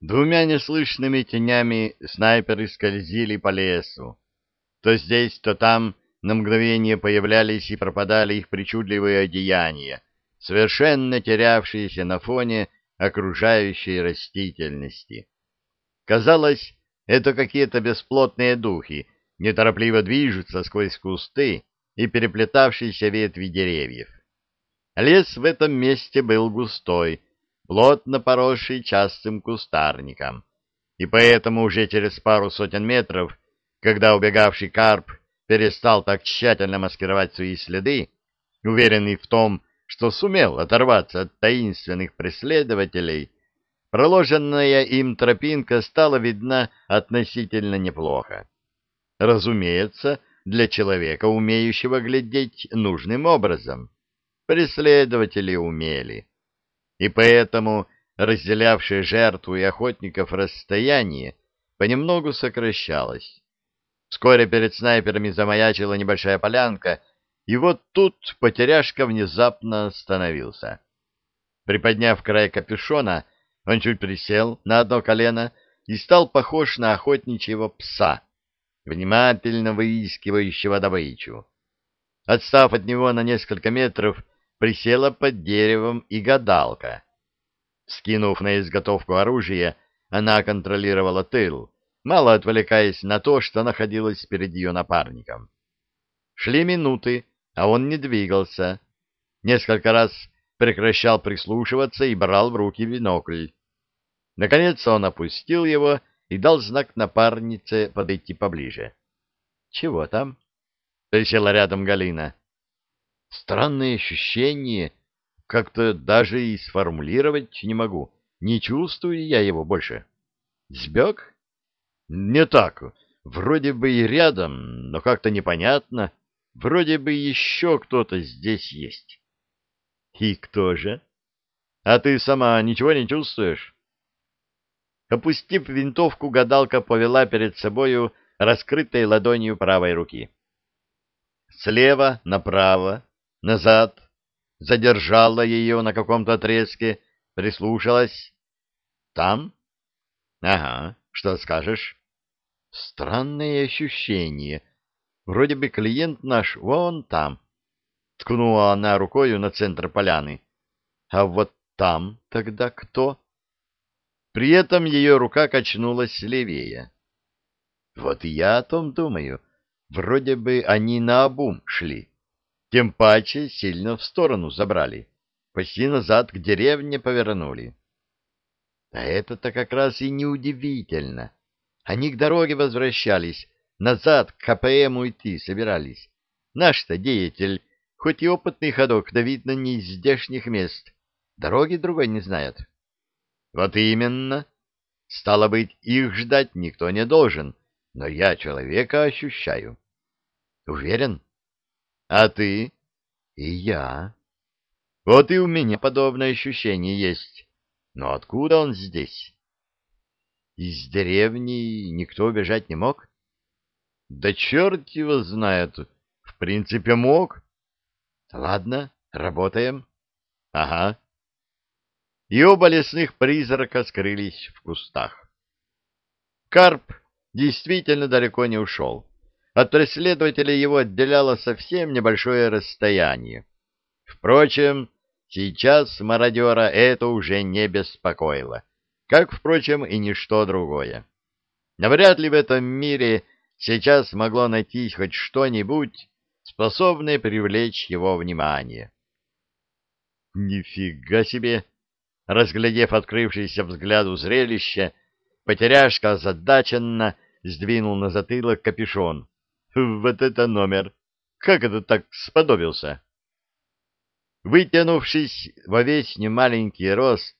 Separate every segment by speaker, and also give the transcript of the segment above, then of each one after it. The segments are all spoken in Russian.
Speaker 1: Двумя неслышными тенями снайперы скользили по лесу. То здесь, то там на мгновение появлялись и пропадали их причудливые одеяния, совершенно терявшиеся на фоне окружающей растительности. Казалось, это какие-то бесплотные духи, неторопливо движутся сквозь кусты и переплетавшиеся ветви деревьев. Лес в этом месте был густой, плотно поросший частым кустарником, и поэтому уже через пару сотен метров, когда убегавший карп перестал так тщательно маскировать свои следы, уверенный в том, что сумел оторваться от таинственных преследователей, проложенная им тропинка стала видна относительно неплохо. Разумеется, для человека, умеющего глядеть нужным образом. Преследователи умели и поэтому разделявшее жертву и охотников расстояние понемногу сокращалось. Вскоре перед снайперами замаячила небольшая полянка, и вот тут потеряшка внезапно остановился. Приподняв край капюшона, он чуть присел на одно колено и стал похож на охотничьего пса, внимательно выискивающего добычу. Отстав от него на несколько метров, присела под деревом и гадалка. Скинув на изготовку оружие, она контролировала тыл, мало отвлекаясь на то, что находилось перед ее напарником. Шли минуты, а он не двигался. Несколько раз прекращал прислушиваться и брал в руки бинокль. Наконец он опустил его и дал знак напарнице подойти поближе. — Чего там? — присела рядом Галина. Странное ощущение, как-то даже и сформулировать не могу. Не чувствую я его больше. Сбег? Не так. Вроде бы и рядом, но как-то непонятно. Вроде бы еще кто-то здесь есть. И кто же? А ты сама ничего не чувствуешь? Опустив винтовку, гадалка повела перед собою раскрытой ладонью правой руки. Слева направо назад, задержала ее на каком-то отрезке, прислушалась. Там? Ага, что скажешь? Странное ощущение. Вроде бы клиент наш вон там. Ткнула она рукою на центр поляны. А вот там тогда кто? При этом ее рука качнулась левее. Вот я о том думаю. Вроде бы они на обум шли. Тем паче сильно в сторону забрали. Почти назад к деревне повернули. А это-то как раз и неудивительно. Они к дороге возвращались, назад к КПМ уйти собирались. Наш-то деятель, хоть и опытный ходок, да видно не из здешних мест, дороги другой не знает. Вот именно. Стало быть, их ждать никто не должен, но я человека ощущаю. Уверен? А ты? И я. Вот и у меня подобное ощущение есть. Но откуда он здесь? Из деревни никто бежать не мог? Да черт его знает. В принципе, мог. Ладно, работаем. Ага. И оба лесных призрака скрылись в кустах. Карп действительно далеко не ушел. От преследователя его отделяло совсем небольшое расстояние. Впрочем, сейчас мародера это уже не беспокоило, как, впрочем, и ничто другое. Навряд ли в этом мире сейчас могло найтись хоть что-нибудь, способное привлечь его внимание. «Нифига себе!» Разглядев открывшееся взгляду зрелище, потеряшка озадаченно сдвинул на затылок капюшон, вот это номер! Как это так сподобился? Вытянувшись во весь немаленький рост,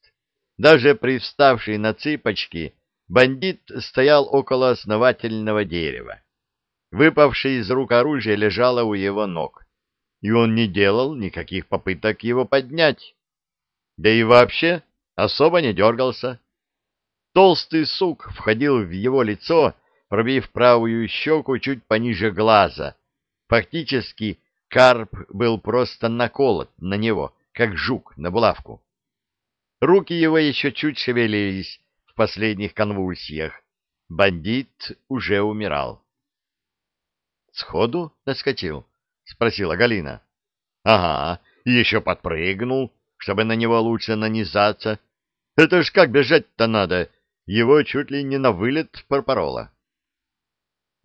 Speaker 1: даже привставший на цыпочки, бандит стоял около основательного дерева. Выпавшее из рук оружие лежало у его ног, и он не делал никаких попыток его поднять. Да и вообще особо не дергался. Толстый сук входил в его лицо пробив правую щеку чуть пониже глаза. Фактически карп был просто наколот на него, как жук на булавку. Руки его еще чуть шевелились в последних конвульсиях. Бандит уже умирал. — Сходу наскочил? — спросила Галина. — Ага, еще подпрыгнул, чтобы на него лучше нанизаться. Это ж как бежать-то надо, его чуть ли не на вылет пропорола.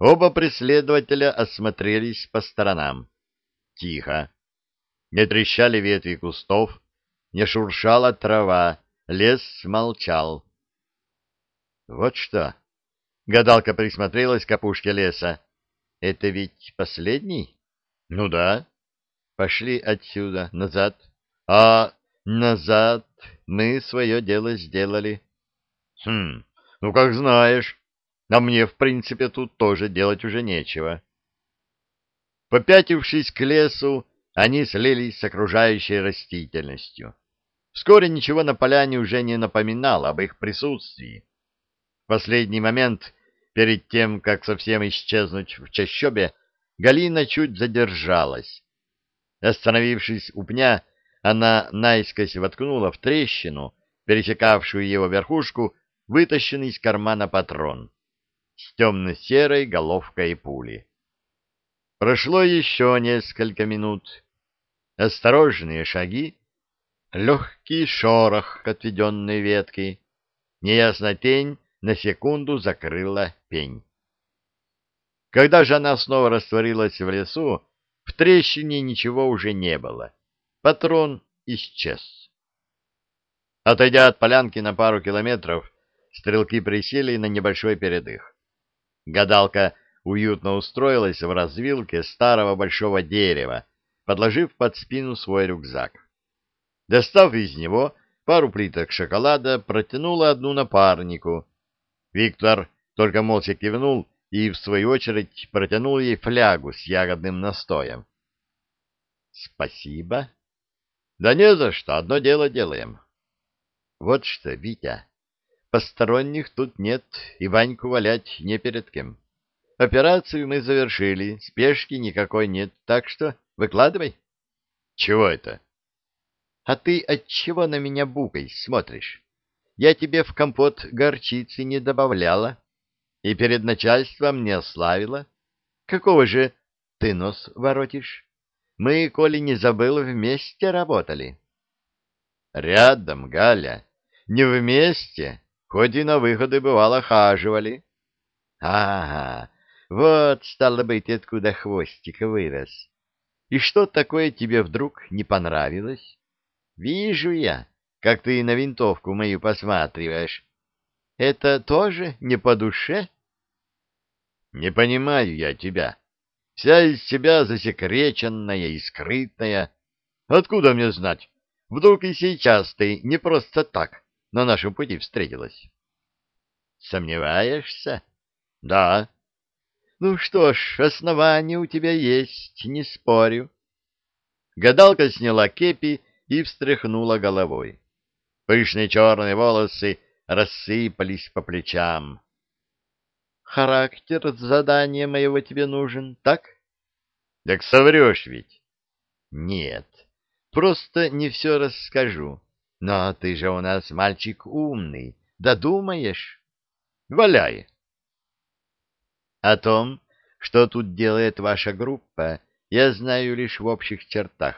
Speaker 1: Оба преследователя осмотрелись по сторонам. Тихо. Не трещали ветви кустов, не шуршала трава, лес молчал. Вот что. Гадалка присмотрелась к опушке леса. Это ведь последний? Ну да. Пошли отсюда, назад. А назад мы свое дело сделали. Хм, ну как знаешь. А мне, в принципе, тут тоже делать уже нечего. Попятившись к лесу, они слились с окружающей растительностью. Вскоре ничего на поляне уже не напоминало об их присутствии. В последний момент, перед тем, как совсем исчезнуть в чащобе, Галина чуть задержалась. Остановившись у пня, она наискось воткнула в трещину, пересекавшую его верхушку, вытащенный из кармана патрон с темно-серой головкой пули. Прошло еще несколько минут. Осторожные шаги, легкий шорох отведенной ветки, неясная тень на секунду закрыла пень. Когда же она снова растворилась в лесу, в трещине ничего уже не было. Патрон исчез. Отойдя от полянки на пару километров, стрелки присели на небольшой передых. Гадалка уютно устроилась в развилке старого большого дерева, подложив под спину свой рюкзак. Достав из него пару плиток шоколада, протянула одну напарнику. Виктор только молча кивнул и, в свою очередь, протянул ей флягу с ягодным настоем. — Спасибо. — Да не за что, одно дело делаем. — Вот что, Витя, посторонних тут нет, и Ваньку валять не перед кем. Операцию мы завершили, спешки никакой нет, так что выкладывай. — Чего это? — А ты отчего на меня букой смотришь? Я тебе в компот горчицы не добавляла и перед начальством не ославила. Какого же ты нос воротишь? Мы, коли не забыл, вместе работали. — Рядом, Галя, не вместе, хоть и на выходы бывало хаживали. — Ага, вот, стало быть, откуда хвостик вырос. И что такое тебе вдруг не понравилось? Вижу я, как ты на винтовку мою посматриваешь. Это тоже не по душе? Не понимаю я тебя. Вся из себя засекреченная и скрытная. Откуда мне знать? Вдруг и сейчас ты не просто так на нашем пути встретилась? Сомневаешься? Да. Ну что ж, основания у тебя есть, не спорю. Гадалка сняла кепи и встряхнула головой. Пышные черные волосы рассыпались по плечам. Характер задания моего тебе нужен, так? Так соврешь ведь. Нет, просто не все расскажу. Но ты же у нас мальчик умный, додумаешь? Валяй. О том, что тут делает ваша группа, я знаю лишь в общих чертах.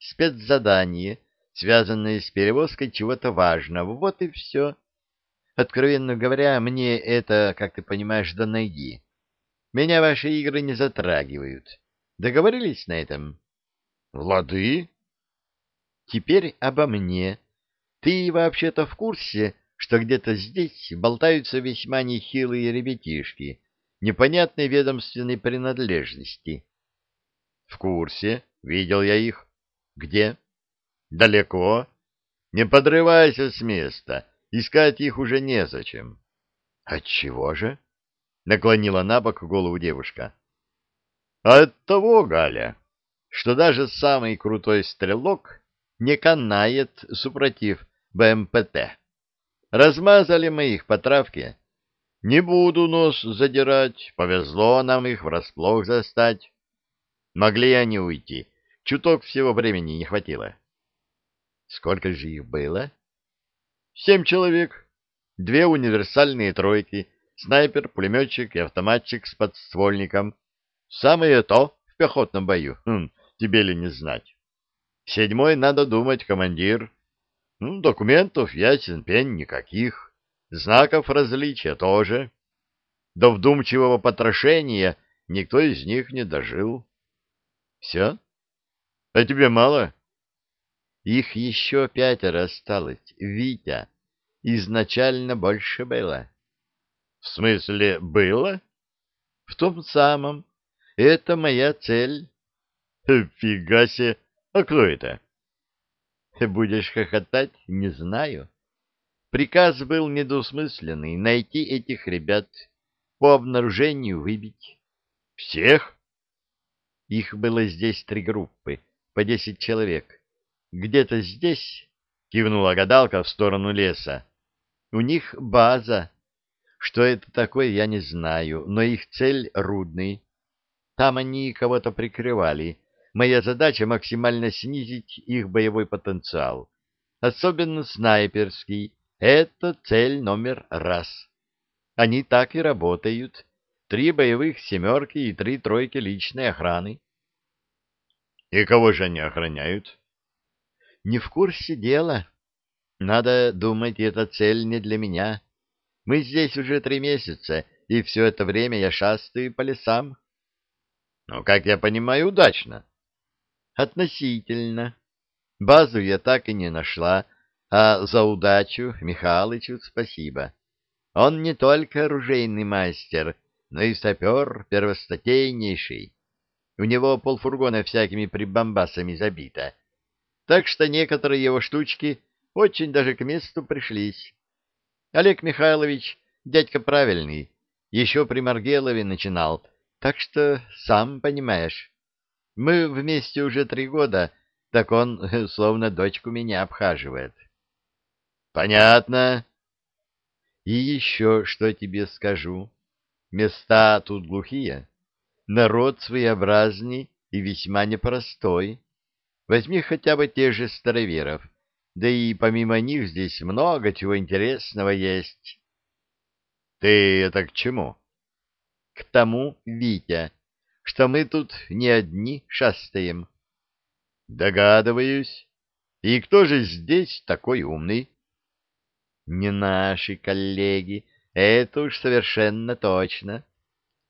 Speaker 1: Спецзадание, связанное с перевозкой чего-то важного, вот и все. Откровенно говоря, мне это, как ты понимаешь, до ноги. Меня ваши игры не затрагивают. Договорились на этом? Лады. Теперь обо мне. Ты вообще-то в курсе, что где-то здесь болтаются весьма нехилые ребятишки, непонятной ведомственной принадлежности. — В курсе. Видел я их. — Где? — Далеко. Не подрывайся с места. Искать их уже незачем. — Отчего же? — наклонила на бок голову девушка. — От того, Галя, что даже самый крутой стрелок не канает, супротив БМПТ. Размазали мы их по травке не буду нос задирать, повезло нам их врасплох застать. Могли они уйти, чуток всего времени не хватило. Сколько же их было? Семь человек. две универсальные тройки, снайпер, пулеметчик и автоматчик с подствольником. Самое то в пехотном бою, хм, тебе ли не знать. Седьмой, надо думать, командир. Ну, документов, ясен пень, никаких. Знаков различия тоже. До вдумчивого потрошения никто из них не дожил. Все? А тебе мало? Их еще пятеро осталось, Витя. Изначально больше было. В смысле, было? В том самом. Это моя цель. Фига себе! А кто это? Будешь хохотать? Не знаю. Приказ был недвусмысленный — найти этих ребят, по обнаружению выбить. Всех? Их было здесь три группы, по десять человек. Где-то здесь, — кивнула гадалка в сторону леса, — у них база. Что это такое, я не знаю, но их цель — Рудный. Там они кого-то прикрывали. Моя задача — максимально снизить их боевой потенциал. Особенно снайперский. Это цель номер раз. Они так и работают. Три боевых семерки и три тройки личной охраны. И кого же они охраняют? Не в курсе дела. Надо думать, эта цель не для меня. Мы здесь уже три месяца, и все это время я шастаю по лесам. Ну, как я понимаю, удачно. Относительно. Базу я так и не нашла, а за удачу Михалычу спасибо. Он не только оружейный мастер, но и сапер первостатейнейший. У него полфургона всякими прибамбасами забито. Так что некоторые его штучки очень даже к месту пришлись. Олег Михайлович, дядька правильный, еще при Маргелове начинал, так что сам понимаешь. Мы вместе уже три года, так он словно дочку меня обхаживает. — Понятно. И еще что тебе скажу. Места тут глухие, народ своеобразный и весьма непростой. Возьми хотя бы тех же староверов — да и помимо них здесь много чего интересного есть. Ты это к чему? К тому, Витя, что мы тут не одни шастаем. Догадываюсь. И кто же здесь такой умный? Не наши коллеги, это уж совершенно точно.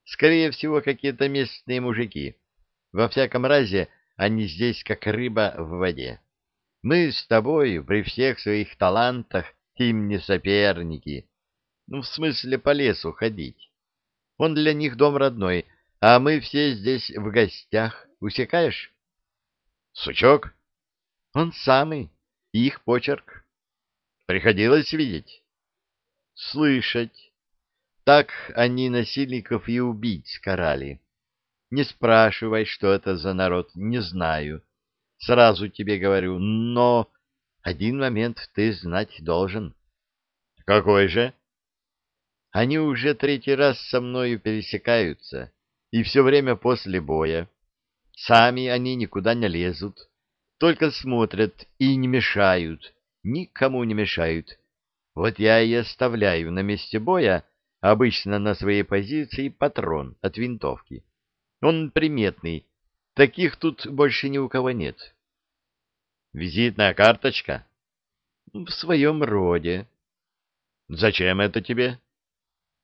Speaker 1: Скорее всего, какие-то местные мужики. Во всяком разе, они здесь как рыба в воде. Мы с тобой при всех своих талантах им не соперники. Ну, в смысле, по лесу ходить. Он для них дом родной, а мы все здесь в гостях. Усекаешь? Сучок? Он самый. Их почерк. Приходилось видеть? Слышать. Так они насильников и убить карали. Не спрашивай, что это за народ, не знаю. Сразу тебе говорю, но один момент ты знать должен. Какой же? Они уже третий раз со мною пересекаются, и все время после боя. Сами они никуда не лезут, только смотрят и не мешают, никому не мешают. Вот я и оставляю на месте боя обычно на своей позиции патрон от винтовки. Он приметный, Таких тут больше ни у кого нет. Визитная карточка? В своем роде. Зачем это тебе?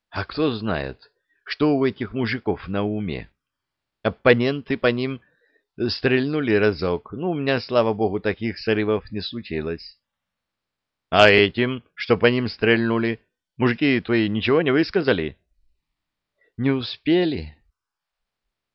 Speaker 1: А кто знает, что у этих мужиков на уме? Оппоненты по ним стрельнули разок. Ну, у меня, слава богу, таких срывов не случилось. А этим, что по ним стрельнули, мужики твои ничего не высказали? Не успели.